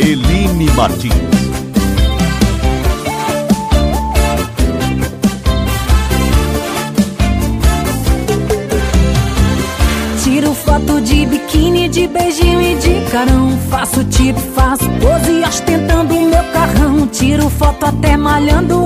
Eline Martins. Tiro foto de biquíni, de beijinho e de carão. Faço tipo, faço pose, ostentando o meu carrão. Tiro foto até malhando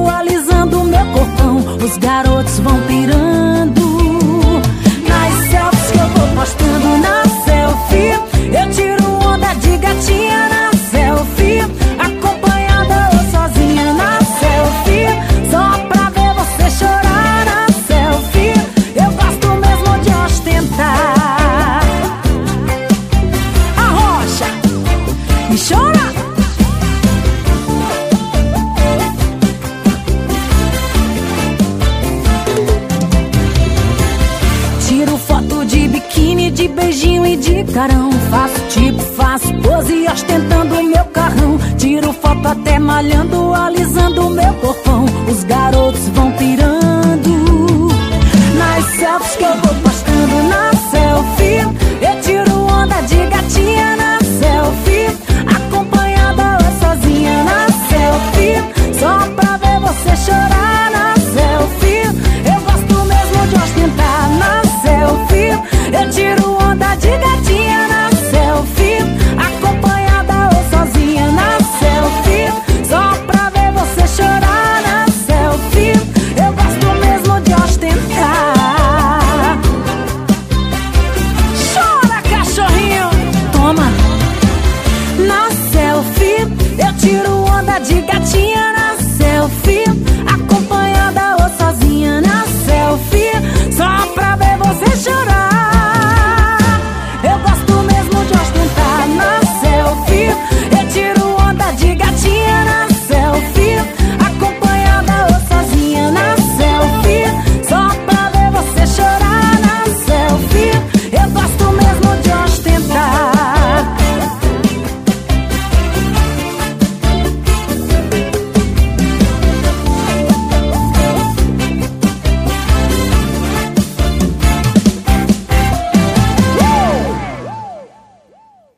carão Faço tipo, faço pose ostentando o meu carrão. Tiro foto até malhando, alisando o meu corpão. Os garotos vão tirando Nas selfies que eu vou postando na selfie. Eu tiro onda de gatinha na selfie. Acompanhada ou sozinha na selfie. Só pra ver você chorar na selfie. Eu gosto mesmo de ostentar na selfie. Eu tiro onda de